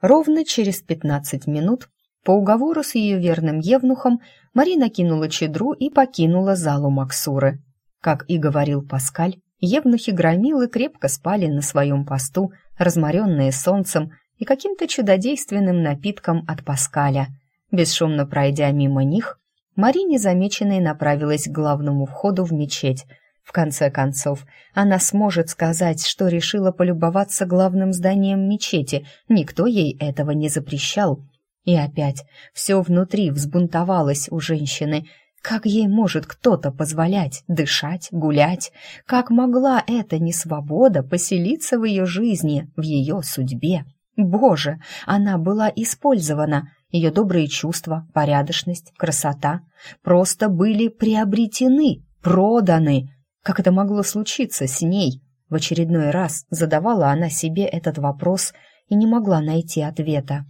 Ровно через пятнадцать минут, по уговору с ее верным евнухом, Мари накинула чедру и покинула залу Максуры. Как и говорил Паскаль, Евнухи-громилы крепко спали на своем посту, разморенные солнцем и каким-то чудодейственным напитком от Паскаля. Бесшумно пройдя мимо них, Мари незамеченной направилась к главному входу в мечеть. В конце концов, она сможет сказать, что решила полюбоваться главным зданием мечети, никто ей этого не запрещал. И опять все внутри взбунтовалось у женщины, как ей может кто-то позволять дышать, гулять? Как могла эта несвобода поселиться в ее жизни, в ее судьбе? Боже, она была использована. Ее добрые чувства, порядочность, красота просто были приобретены, проданы. Как это могло случиться с ней? В очередной раз задавала она себе этот вопрос и не могла найти ответа.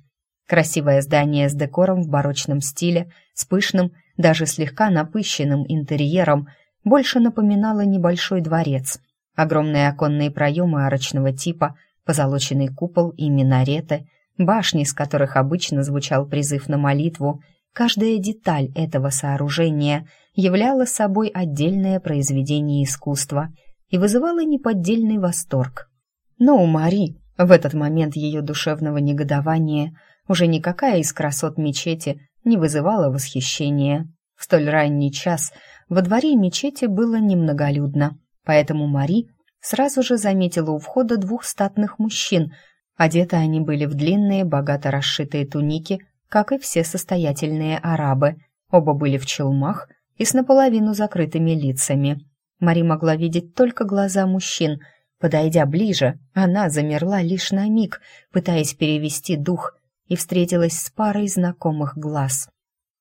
Красивое здание с декором в барочном стиле, с пышным, даже слегка напыщенным интерьером, больше напоминало небольшой дворец. Огромные оконные проемы арочного типа, позолоченный купол и минареты, башни, с которых обычно звучал призыв на молитву, каждая деталь этого сооружения являла собой отдельное произведение искусства и вызывала неподдельный восторг. Но у Мари в этот момент ее душевного негодования уже никакая из красот мечети не вызывала восхищения. В столь ранний час во дворе мечети было немноголюдно, поэтому Мари сразу же заметила у входа двух статных мужчин. Одеты они были в длинные, богато расшитые туники, как и все состоятельные арабы. Оба были в челмах и с наполовину закрытыми лицами. Мари могла видеть только глаза мужчин. Подойдя ближе, она замерла лишь на миг, пытаясь перевести дух, и встретилась с парой знакомых глаз.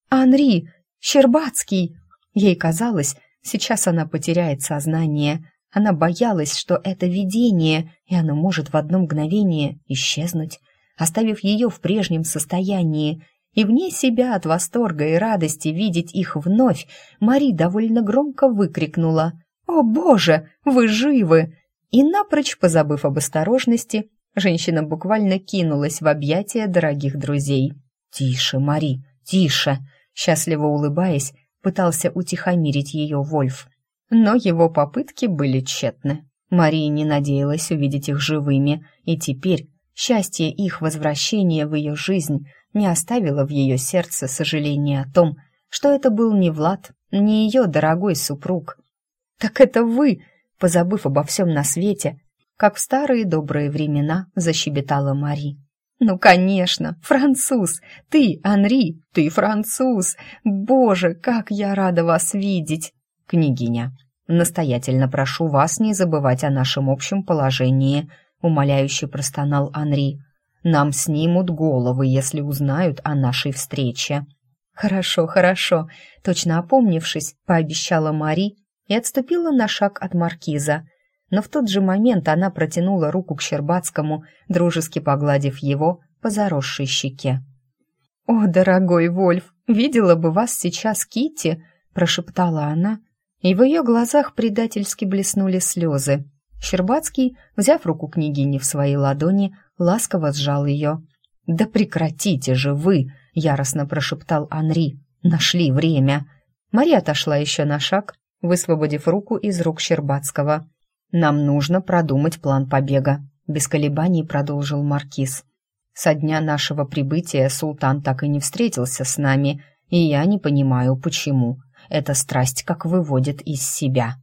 «Анри! Щербацкий!» Ей казалось, сейчас она потеряет сознание. Она боялась, что это видение, и оно может в одно мгновение исчезнуть, оставив ее в прежнем состоянии. И вне себя от восторга и радости видеть их вновь, Мари довольно громко выкрикнула «О, Боже, вы живы!» И напрочь позабыв об осторожности, женщина буквально кинулась в объятия дорогих друзей. «Тише, Мари, тише!» Счастливо улыбаясь, пытался утихомирить ее Вольф. Но его попытки были тщетны. Мария не надеялась увидеть их живыми, и теперь счастье их возвращения в ее жизнь не оставило в ее сердце сожаления о том, что это был не Влад, не ее дорогой супруг. «Так это вы!» Позабыв обо всем на свете, как в старые добрые времена защебетала Мари. «Ну, конечно, француз! Ты, Анри, ты француз! Боже, как я рада вас видеть!» «Княгиня, настоятельно прошу вас не забывать о нашем общем положении», умоляюще простонал Анри. «Нам снимут головы, если узнают о нашей встрече». «Хорошо, хорошо», точно опомнившись, пообещала Мари и отступила на шаг от маркиза – но в тот же момент она протянула руку к Щербацкому, дружески погладив его по заросшей щеке. «О, дорогой Вольф, видела бы вас сейчас Кити, прошептала она, и в ее глазах предательски блеснули слезы. Щербацкий, взяв руку княгини в свои ладони, ласково сжал ее. «Да прекратите же вы!» — яростно прошептал Анри. «Нашли время!» Мария отошла еще на шаг, высвободив руку из рук Щербацкого. «Нам нужно продумать план побега», — без колебаний продолжил Маркиз. «Со дня нашего прибытия султан так и не встретился с нами, и я не понимаю, почему. Эта страсть как выводит из себя».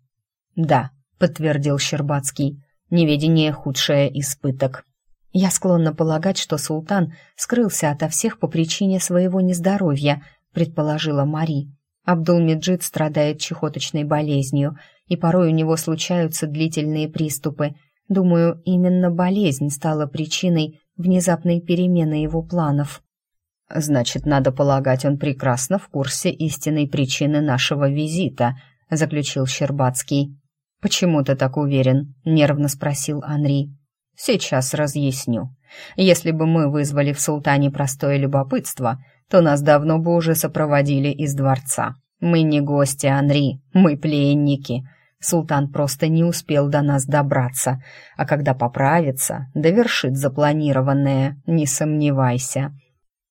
«Да», — подтвердил Щербацкий, — «неведение — худшее испыток». «Я склонна полагать, что султан скрылся ото всех по причине своего нездоровья», — предположила Мари. Абдул-Меджид страдает чехоточной болезнью, и порой у него случаются длительные приступы. Думаю, именно болезнь стала причиной внезапной перемены его планов. «Значит, надо полагать, он прекрасно в курсе истинной причины нашего визита», — заключил Щербацкий. «Почему ты так уверен?» — нервно спросил Анри. «Сейчас разъясню. Если бы мы вызвали в султане простое любопытство, то нас давно бы уже сопроводили из дворца. Мы не гости, Анри, мы пленники. Султан просто не успел до нас добраться, а когда поправится, довершит запланированное, не сомневайся.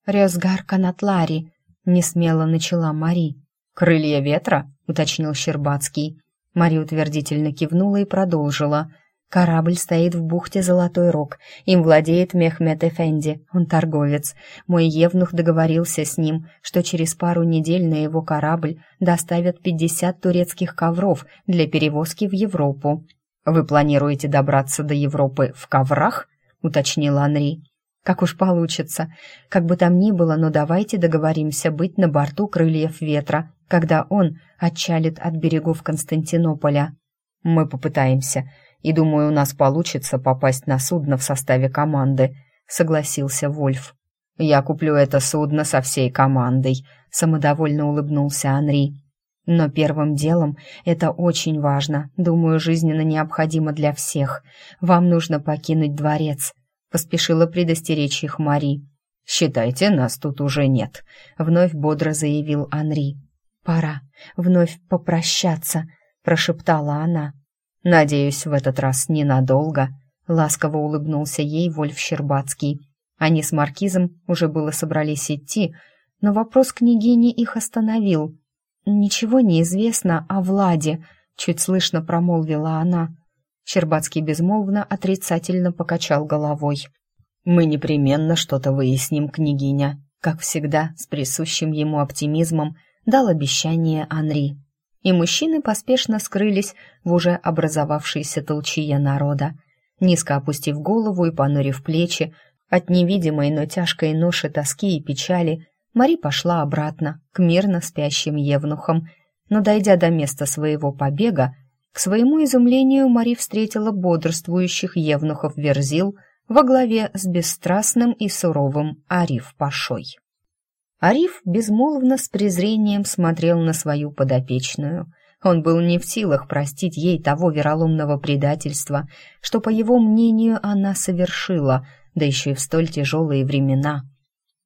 «Рёсгар Канатлари», — несмело начала Мари. «Крылья ветра?» — уточнил Щербацкий. Мари утвердительно кивнула и продолжила — Корабль стоит в бухте Золотой Рог. Им владеет Мехмед Эфенди, он торговец. Мой евнух договорился с ним, что через пару недель на его корабль доставят 50 турецких ковров для перевозки в Европу. «Вы планируете добраться до Европы в коврах?» — уточнил Анри. «Как уж получится. Как бы там ни было, но давайте договоримся быть на борту крыльев ветра, когда он отчалит от берегов Константинополя». «Мы попытаемся», и думаю, у нас получится попасть на судно в составе команды», — согласился Вольф. «Я куплю это судно со всей командой», — самодовольно улыбнулся Анри. Но первым делом это очень важно, думаю, жизненно необходимо для всех. Вам нужно покинуть дворец», — поспешила предостеречь их Мари. «Считайте, нас тут уже нет», — вновь бодро заявил Анри. «Пора вновь попрощаться», — прошептала она. «Надеюсь, в этот раз ненадолго», — ласково улыбнулся ей Вольф Щербацкий. Они с Маркизом уже было собрались идти, но вопрос княгини их остановил. «Ничего не известно о Владе», — чуть слышно промолвила она. Щербацкий безмолвно отрицательно покачал головой. «Мы непременно что-то выясним, княгиня», как всегда, с присущим ему оптимизмом, дал обещание Анри. И мужчины поспешно скрылись в уже образовавшейся толчье народа. Низко опустив голову и понурив плечи, от невидимой, но тяжкой ноши тоски и печали, Мари пошла обратно, к мирно спящим евнухам, но, дойдя до места своего побега, к своему изумлению Мари встретила бодрствующих евнухов Верзил во главе с бесстрастным и суровым Ариф Пашой. Ариф безмолвно с презрением смотрел на свою подопечную. Он был не в силах простить ей того вероломного предательства, что, по его мнению, она совершила, да еще и в столь тяжелые времена.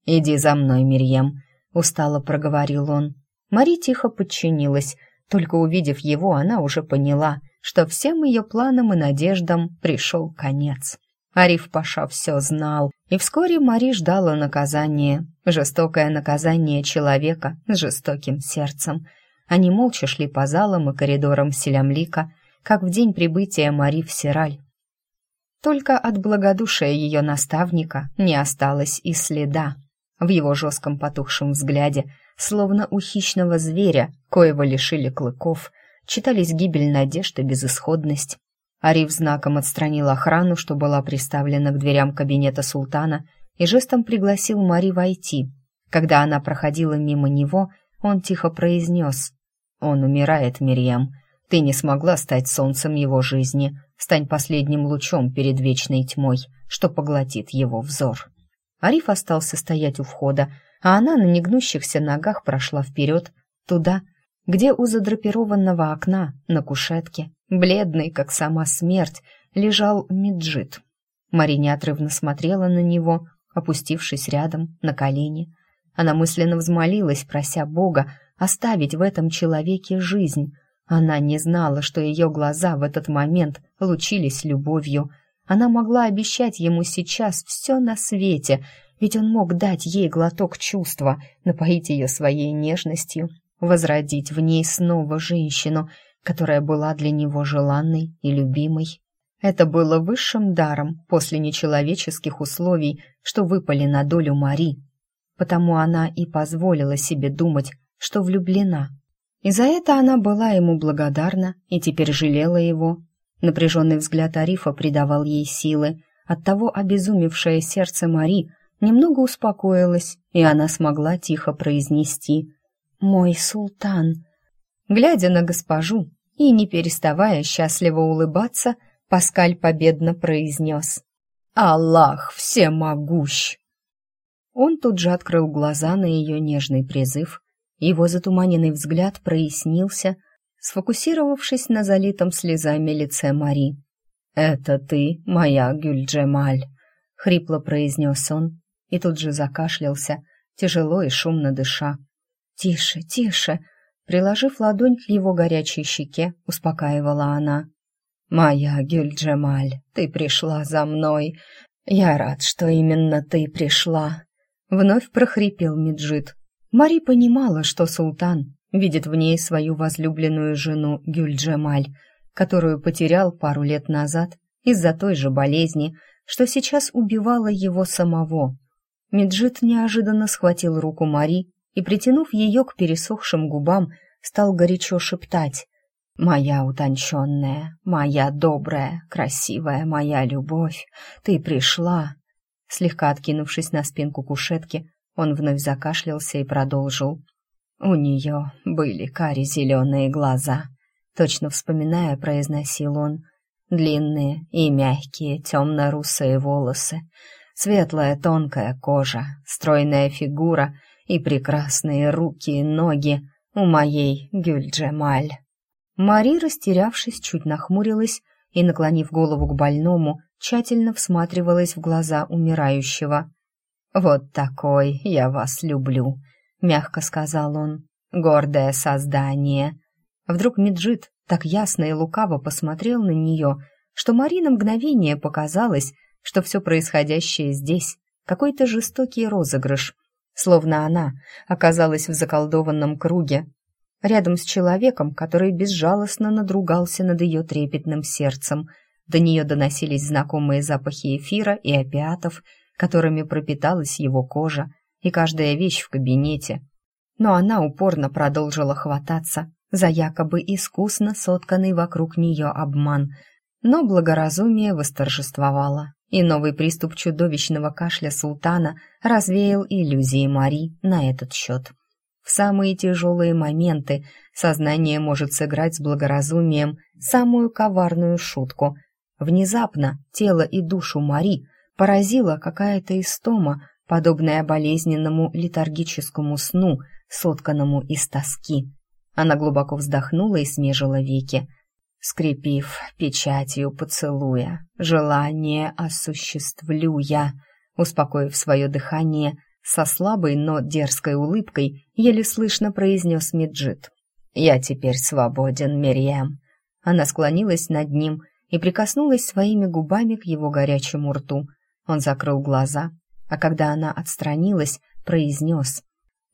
«Иди за мной, Мирьем», — устало проговорил он. Мари тихо подчинилась, только увидев его, она уже поняла, что всем ее планам и надеждам пришел конец. Ариф Паша все знал, и вскоре Мари ждала наказания, жестокое наказание человека с жестоким сердцем. Они молча шли по залам и коридорам Селямлика, как в день прибытия Мари в Сираль. Только от благодушия ее наставника не осталось и следа. В его жестком потухшем взгляде, словно у хищного зверя, коего лишили клыков, читались гибель надежд и безысходность. Ариф знаком отстранил охрану, что была приставлена к дверям кабинета султана, и жестом пригласил Мари войти. Когда она проходила мимо него, он тихо произнес «Он умирает, Мирьям. Ты не смогла стать солнцем его жизни. Стань последним лучом перед вечной тьмой, что поглотит его взор». Ариф остался стоять у входа, а она на негнущихся ногах прошла вперед, туда, где у задрапированного окна на кушетке, бледный, как сама смерть, лежал Меджит. Мари неотрывно смотрела на него, опустившись рядом, на колени. Она мысленно взмолилась, прося Бога оставить в этом человеке жизнь. Она не знала, что ее глаза в этот момент лучились любовью. Она могла обещать ему сейчас все на свете, ведь он мог дать ей глоток чувства, напоить ее своей нежностью, возродить в ней снова женщину, которая была для него желанной и любимой. Это было высшим даром после нечеловеческих условий, что выпали на долю Мари. Потому она и позволила себе думать, что влюблена. И за это она была ему благодарна и теперь жалела его. Напряженный взгляд Арифа придавал ей силы. Оттого обезумевшее сердце Мари немного успокоилось, и она смогла тихо произнести «Мой султан». Глядя на госпожу и не переставая счастливо улыбаться, Паскаль победно произнес «Аллах всемогущ!». Он тут же открыл глаза на ее нежный призыв. Его затуманенный взгляд прояснился, сфокусировавшись на залитом слезами лице Мари. «Это ты, моя Гюльджемаль», — хрипло произнес он и тут же закашлялся, тяжело и шумно дыша. «Тише, тише!» Приложив ладонь к его горячей щеке, успокаивала она. «Моя Гюльджемаль, ты пришла за мной. Я рад, что именно ты пришла», — вновь прохрипел Меджид. Мари понимала, что султан видит в ней свою возлюбленную жену Гюльджемаль, которую потерял пару лет назад из-за той же болезни, что сейчас убивала его самого. Меджид неожиданно схватил руку Мари и, притянув ее к пересохшим губам, стал горячо шептать «Моя утонченная, моя добрая, красивая моя любовь, ты пришла!» Слегка откинувшись на спинку кушетки, он вновь закашлялся и продолжил. У нее были кари-зеленые глаза. Точно вспоминая, произносил он. Длинные и мягкие темно-русые волосы, светлая тонкая кожа, стройная фигура и прекрасные руки и ноги, у моей Гюльджемаль». Мари, растерявшись, чуть нахмурилась и, наклонив голову к больному, тщательно всматривалась в глаза умирающего. «Вот такой я вас люблю», — мягко сказал он. «Гордое создание». Вдруг Меджит так ясно и лукаво посмотрел на нее, что Мари на мгновение показалось, что все происходящее здесь — какой-то жестокий розыгрыш, словно она оказалась в заколдованном круге, рядом с человеком, который безжалостно надругался над ее трепетным сердцем. До нее доносились знакомые запахи эфира и опиатов, которыми пропиталась его кожа и каждая вещь в кабинете. Но она упорно продолжила хвататься за якобы искусно сотканный вокруг нее обман. Но благоразумие восторжествовало, и новый приступ чудовищного кашля султана развеял иллюзии Мари на этот счет. В самые тяжелые моменты сознание может сыграть с благоразумием самую коварную шутку. Внезапно тело и душу Мари поразила какая-то истома, подобная болезненному летаргическому сну, сотканному из тоски. Она глубоко вздохнула и смежила веки, скрепив печатью поцелуя. «Желание осуществлю я», успокоив свое дыхание, со слабой, но дерзкой улыбкой еле слышно произнес Меджит. «Я теперь свободен, Мирьям». Она склонилась над ним и прикоснулась своими губами к его горячему рту. Он закрыл глаза, а когда она отстранилась, произнес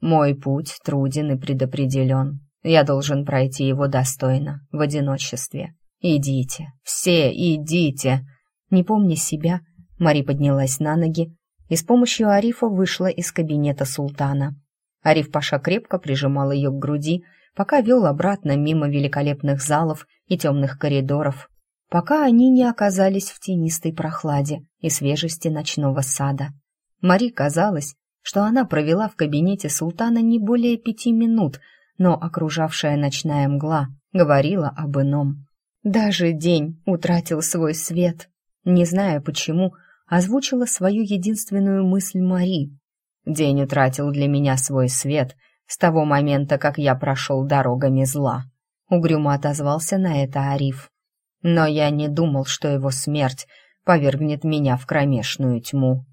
«Мой путь труден и предопределен. Я должен пройти его достойно, в одиночестве. Идите, все идите!» Не помня себя, Мари поднялась на ноги и с помощью Арифа вышла из кабинета султана. Ариф Паша крепко прижимал ее к груди, пока вел обратно мимо великолепных залов и темных коридоров, пока они не оказались в тенистой прохладе и свежести ночного сада. Мари казалось, что она провела в кабинете султана не более пяти минут, но окружавшая ночная мгла говорила об ином. Даже день утратил свой свет. Не зная почему, озвучила свою единственную мысль Мари. «День утратил для меня свой свет с того момента, как я прошел дорогами зла», — угрюмо отозвался на это Ариф. «Но я не думал, что его смерть повергнет меня в кромешную тьму».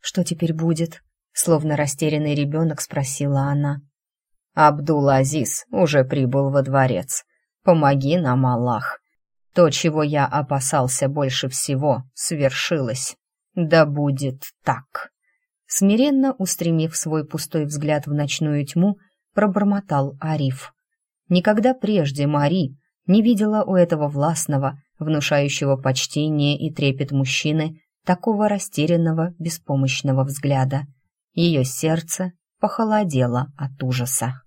«Что теперь будет?» — словно растерянный ребенок спросила она. «Абдул-Азиз уже прибыл во дворец. Помоги нам, Аллах. То, чего я опасался больше всего, свершилось». «Да будет так!» Смиренно устремив свой пустой взгляд в ночную тьму, пробормотал Ариф. Никогда прежде Мари не видела у этого властного, внушающего почтение и трепет мужчины такого растерянного, беспомощного взгляда. Ее сердце похолодело от ужаса.